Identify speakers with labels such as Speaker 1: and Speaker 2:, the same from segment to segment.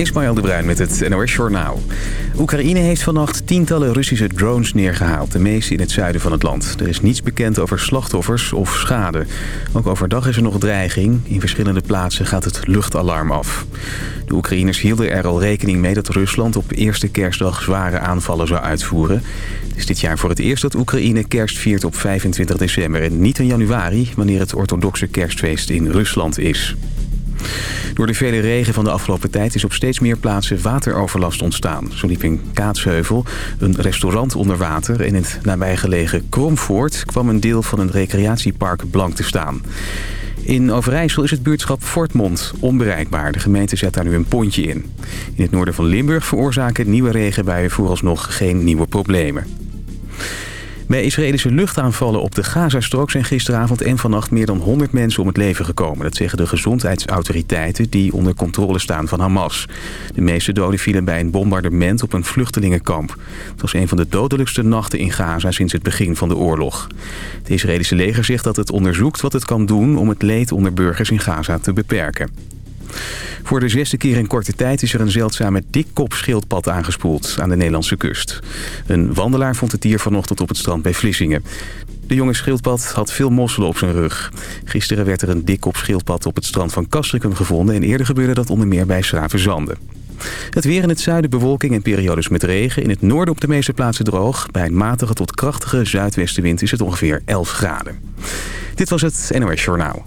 Speaker 1: Ismaël de Bruin met het NOS Journaal. Oekraïne heeft vannacht tientallen Russische drones neergehaald. De meeste in het zuiden van het land. Er is niets bekend over slachtoffers of schade. Ook overdag is er nog dreiging. In verschillende plaatsen gaat het luchtalarm af. De Oekraïners hielden er al rekening mee dat Rusland op eerste kerstdag zware aanvallen zou uitvoeren. Het is dit jaar voor het eerst dat Oekraïne kerst viert op 25 december... en niet in januari, wanneer het orthodoxe kerstfeest in Rusland is. Door de vele regen van de afgelopen tijd is op steeds meer plaatsen wateroverlast ontstaan. Zo liep in Kaatsheuvel een restaurant onder water. In het nabijgelegen Kromvoort kwam een deel van een recreatiepark blank te staan. In Overijssel is het buurtschap Fortmond onbereikbaar. De gemeente zet daar nu een pontje in. In het noorden van Limburg veroorzaken nieuwe regenbuien vooralsnog geen nieuwe problemen. Bij Israëlische luchtaanvallen op de Gazastrook zijn gisteravond en vannacht meer dan 100 mensen om het leven gekomen. Dat zeggen de gezondheidsautoriteiten die onder controle staan van Hamas. De meeste doden vielen bij een bombardement op een vluchtelingenkamp. Het was een van de dodelijkste nachten in Gaza sinds het begin van de oorlog. Het Israëlische leger zegt dat het onderzoekt wat het kan doen om het leed onder burgers in Gaza te beperken. Voor de zesde keer in korte tijd is er een zeldzame dikkopschildpad aangespoeld aan de Nederlandse kust. Een wandelaar vond het dier vanochtend op het strand bij Vlissingen. De jonge schildpad had veel mosselen op zijn rug. Gisteren werd er een dikkopschildpad op het strand van Castricum gevonden... en eerder gebeurde dat onder meer bij Schravenzande. Het weer in het zuiden bewolking en periodes met regen. In het noorden op de meeste plaatsen droog. Bij een matige tot krachtige zuidwestenwind is het ongeveer 11 graden. Dit was het NOS Journaal.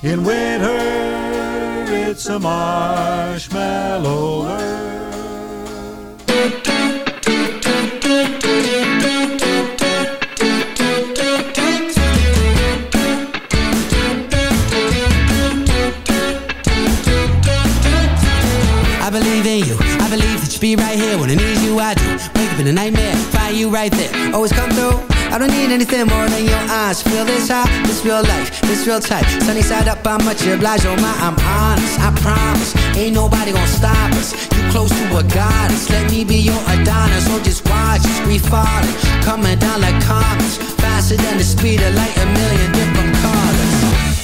Speaker 2: In winter, it's a marshmallow.
Speaker 3: I believe in you. I believe that you be right here when I need you. I do. Wake up in a nightmare, find you right there. Always come through. I don't need anything more than your eyes. Feel this high, this real life, this real tight. Sunny side up, I'm much obliged. Oh my, I'm honest. I promise, ain't nobody gonna stop us. You close to a goddess. Let me be your Adonis. So just watch us, we falling, coming down like comets, faster than the speed of light. A million different colors.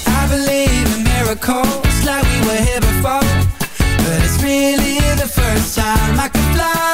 Speaker 3: I believe in miracles, like we were here before. But it's really the first time I can fly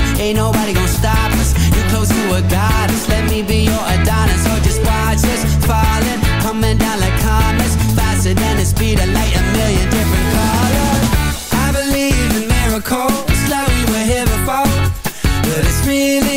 Speaker 3: ain't nobody gonna stop us. You're close to a goddess, let me be your Adonis. Or just watch us falling, coming down like comets, faster than the speed of light, a million different colors. I believe in miracles, like we were here before. But it's really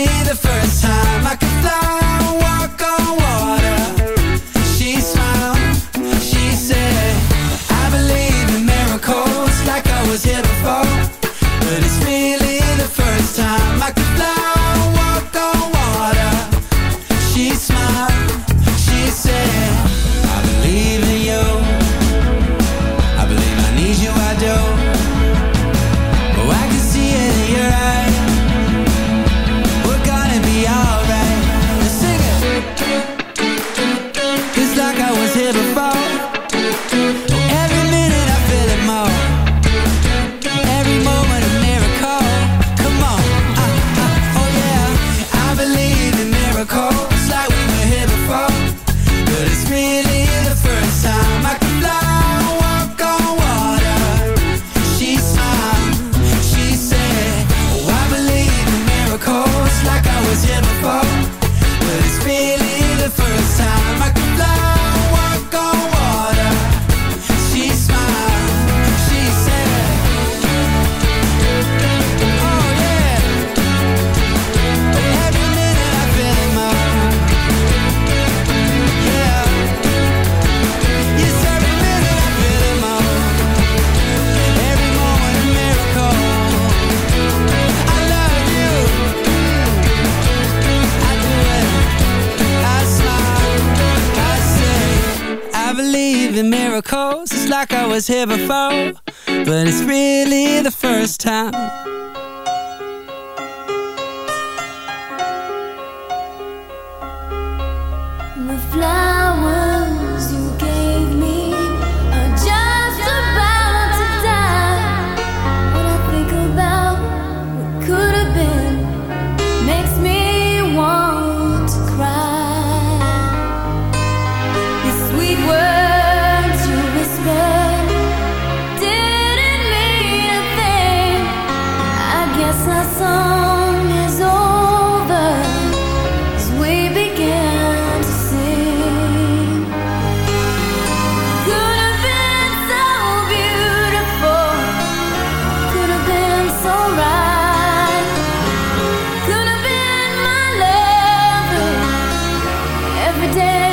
Speaker 3: every
Speaker 4: day.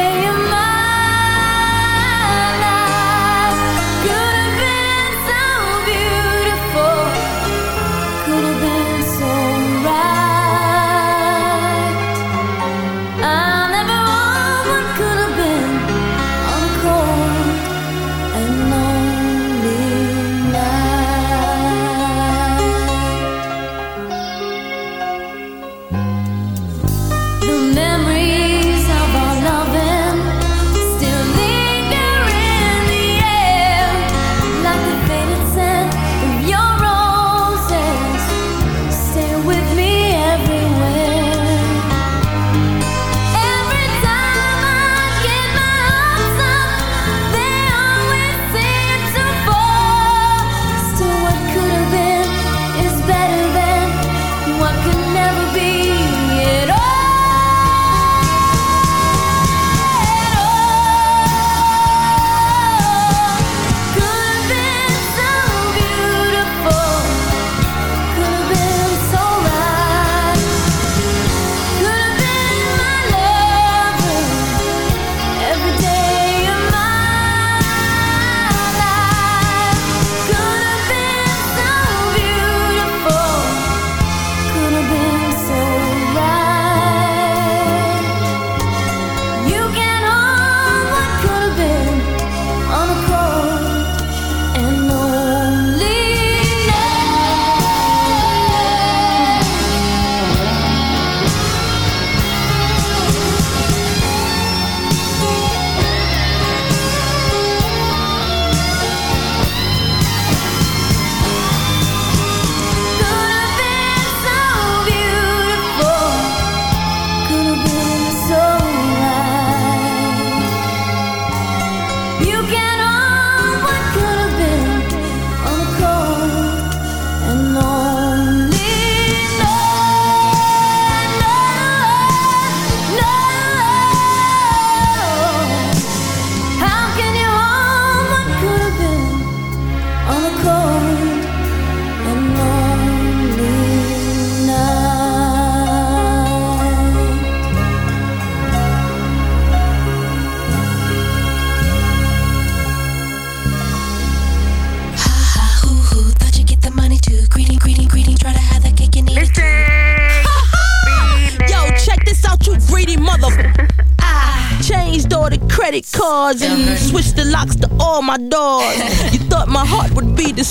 Speaker 4: Heart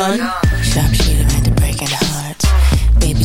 Speaker 4: done.
Speaker 5: Sharp shooter at the breaking hearts. Baby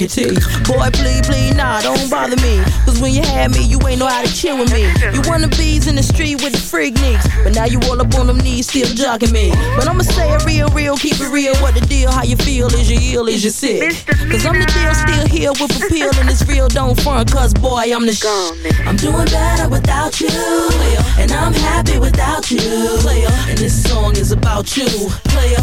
Speaker 5: your
Speaker 4: teeth. Boy, please, please, nah, don't bother me. Cause when you had me, you ain't know how to chill with me. You wanna bees in the street with the freak nicks. But now you all up on them knees, still jogging me. But I'ma say it real, real, keep it real. What the deal? How you feel? Is you ill? Is you sick? Cause I'm the deal, still here with appeal. And it's real, don't front. Cause boy, I'm the sh- I'm doing better without you. And I'm happy without you. And this song is about you. Player,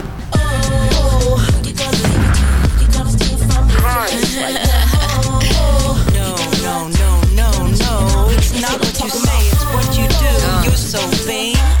Speaker 5: You
Speaker 6: say, it's what you do. Uh. You're so vain.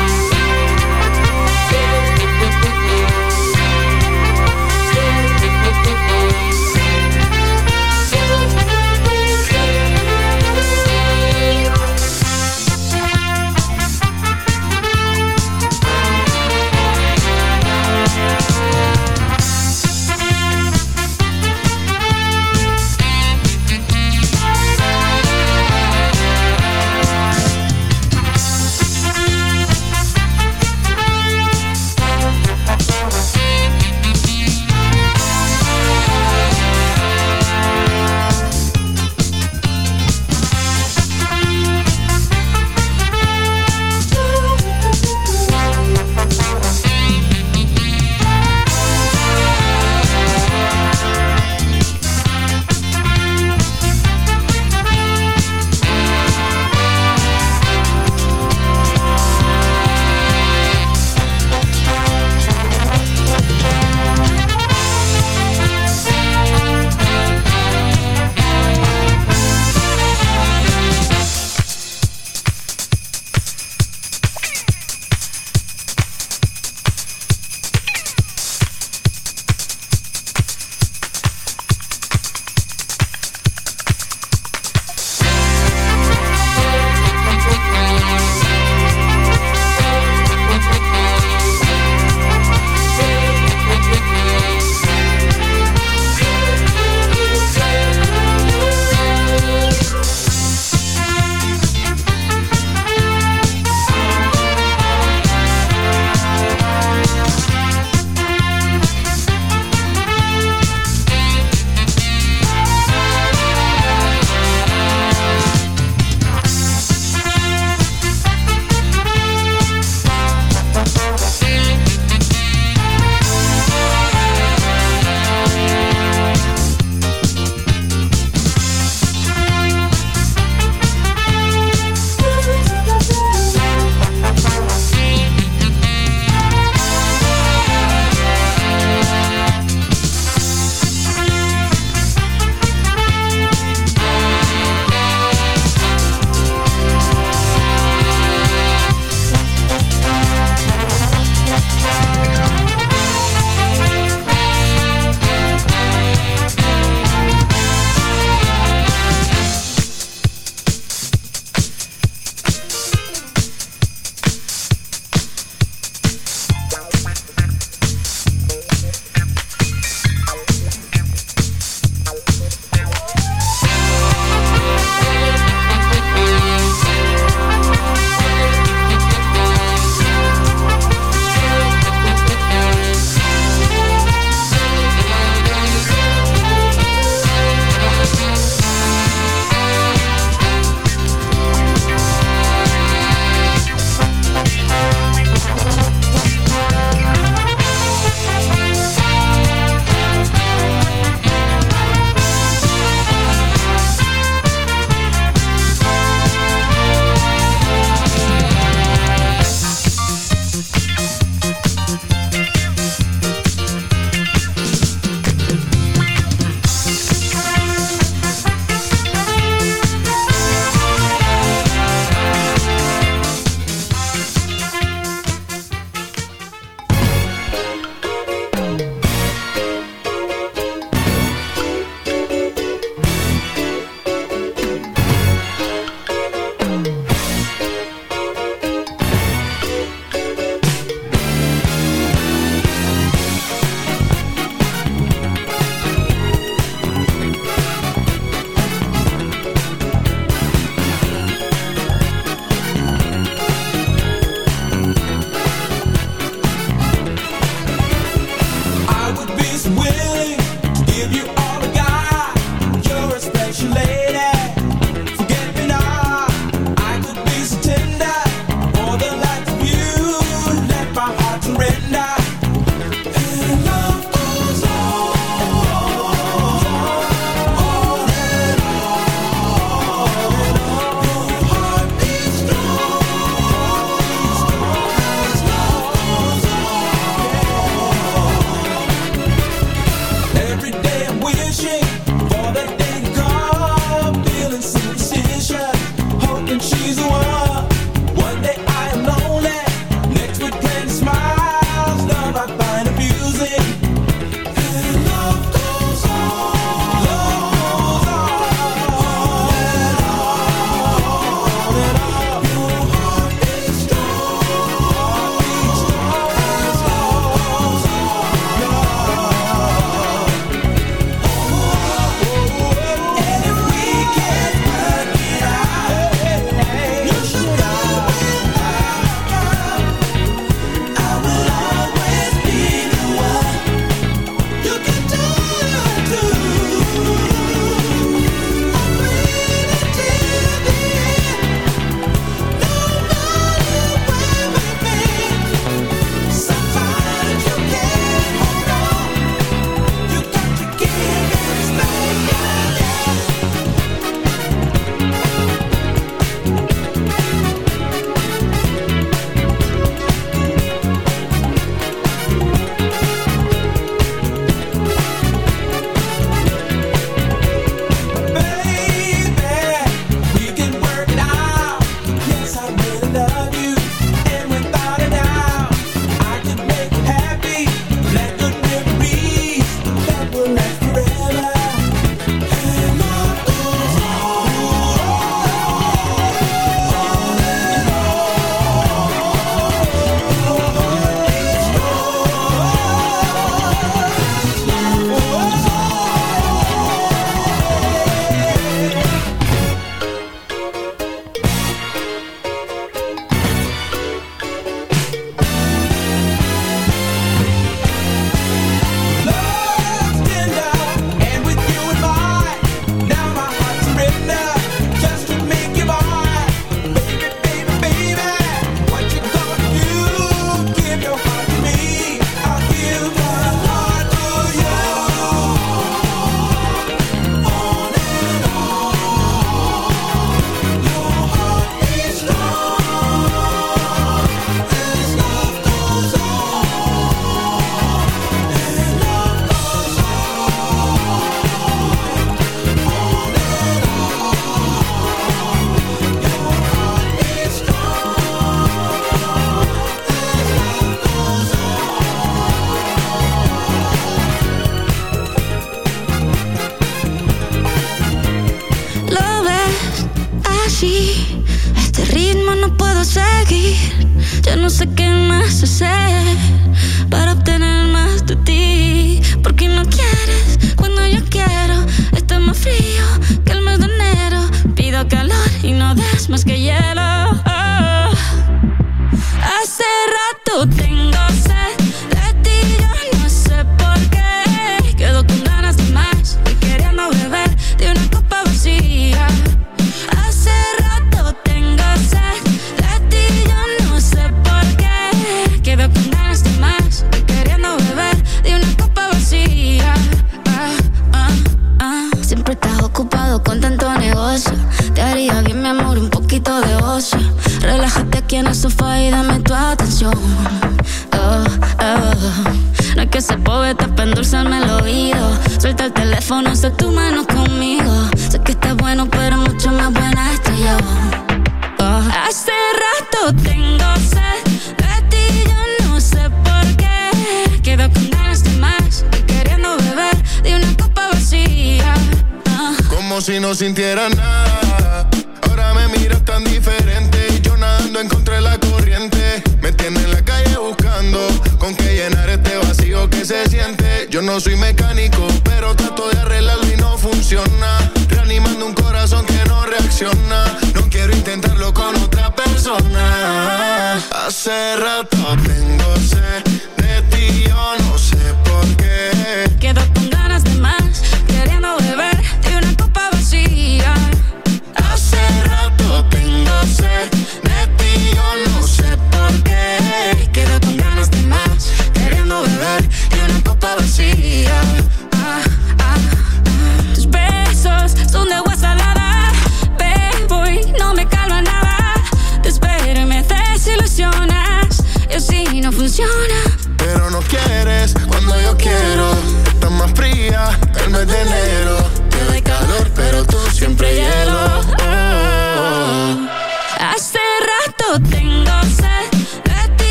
Speaker 7: sabes más que hielo.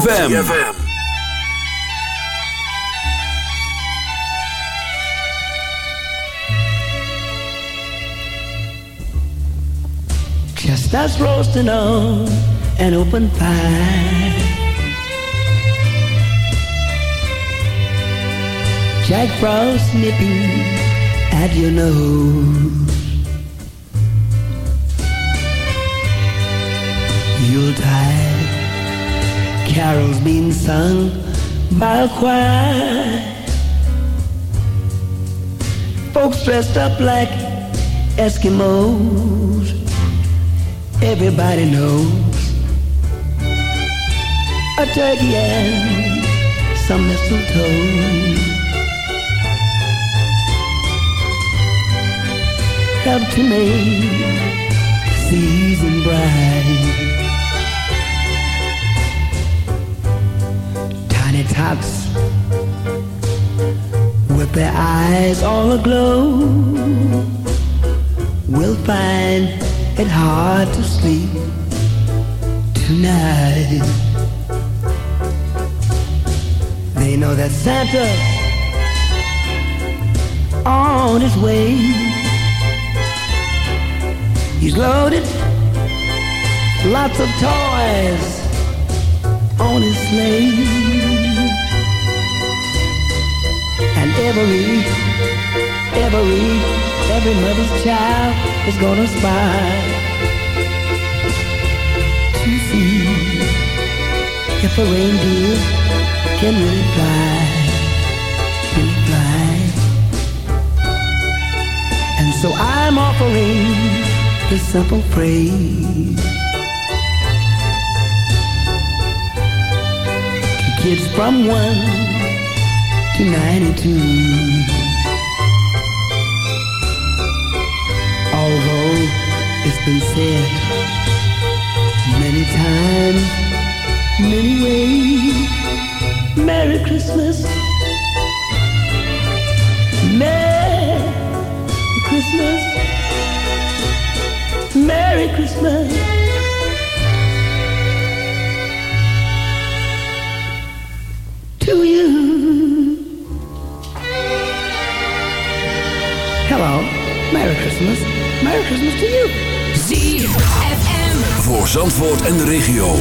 Speaker 8: ZFM.
Speaker 3: Just us roasting on an open fire. Jack Frost nipping at your nose. Yuletide carols being sung by a choir. Folks dressed up like Eskimos. Everybody knows a turkey and some mistletoe. help to make the season bright. Tiny with their eyes all aglow will find it hard to sleep tonight. They know that Santa's on his way. He's loaded lots of toys on his sleigh. Every, every, every mother's child is gonna spy to see if a reindeer can really fly, really fly. And so I'm offering this simple phrase to kids from one to ninety-two. Although it's been said many times, many ways, Merry Christmas, Merry Christmas. Merry Christmas. To you. Hello. Merry Christmas. Merry Christmas to you.
Speaker 8: ZFM. Voor Zandvoort en de regio.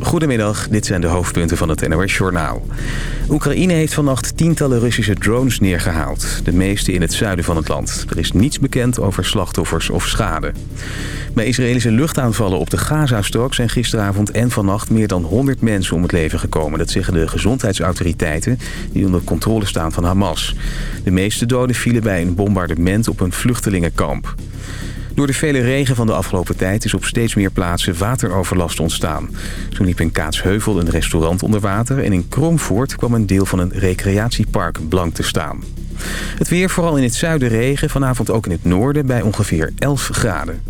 Speaker 9: Goedemiddag, dit zijn de hoofdpunten van het NOS Journaal. Oekraïne heeft vannacht tientallen Russische drones neergehaald. De meeste in het zuiden van het land. Er is niets bekend over slachtoffers of schade. Bij Israëlische luchtaanvallen op de Gazastrook zijn gisteravond en vannacht meer dan 100 mensen om het leven gekomen. Dat zeggen de gezondheidsautoriteiten die onder controle staan van Hamas. De meeste doden vielen bij een bombardement op een vluchtelingenkamp. Door de vele regen van de afgelopen tijd is op steeds meer plaatsen wateroverlast ontstaan. Zo liep in Kaatsheuvel een restaurant onder water... en in Kromvoort kwam een deel van een recreatiepark blank te staan. Het weer vooral in het zuiden regen, vanavond ook in het noorden bij ongeveer 11 graden.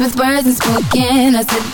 Speaker 9: with words and spoken, I said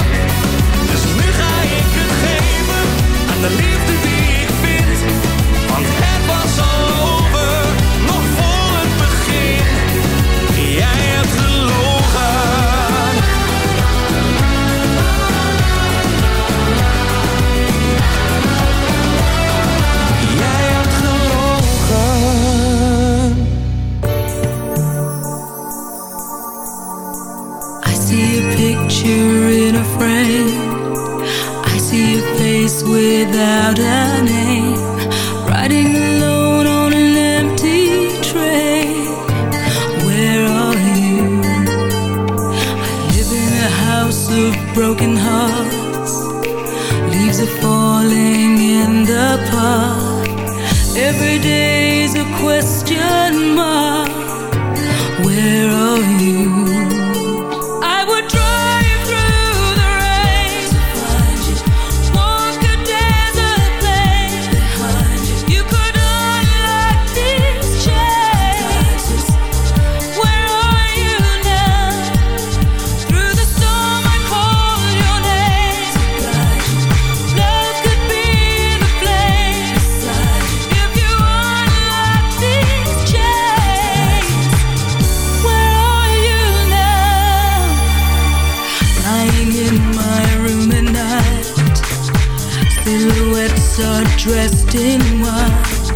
Speaker 10: silhouettes are dressed in white.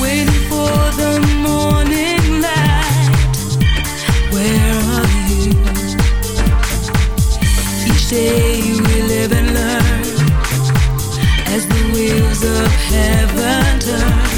Speaker 10: Waiting for the morning light. Where are you? Each day we live and learn. As the wheels of heaven turn.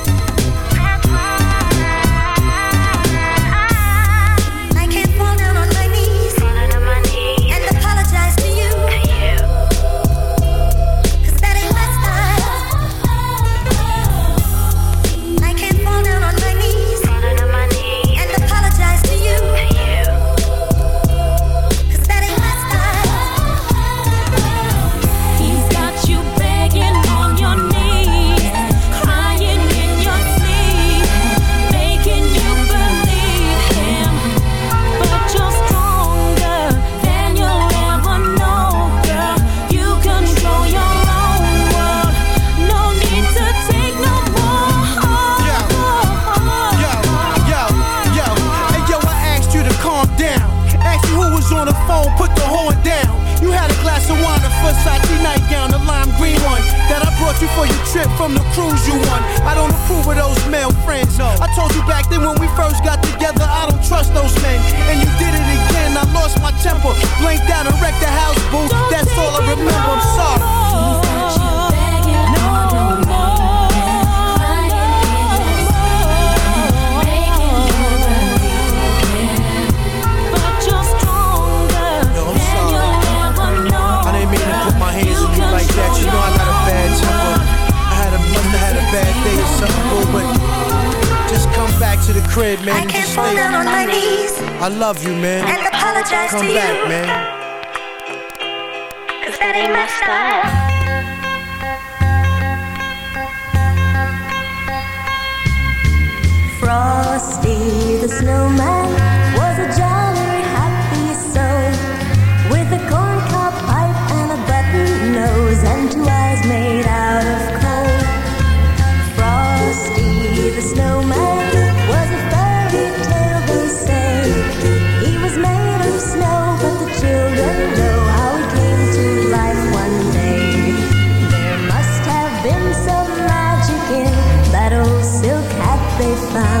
Speaker 11: Found.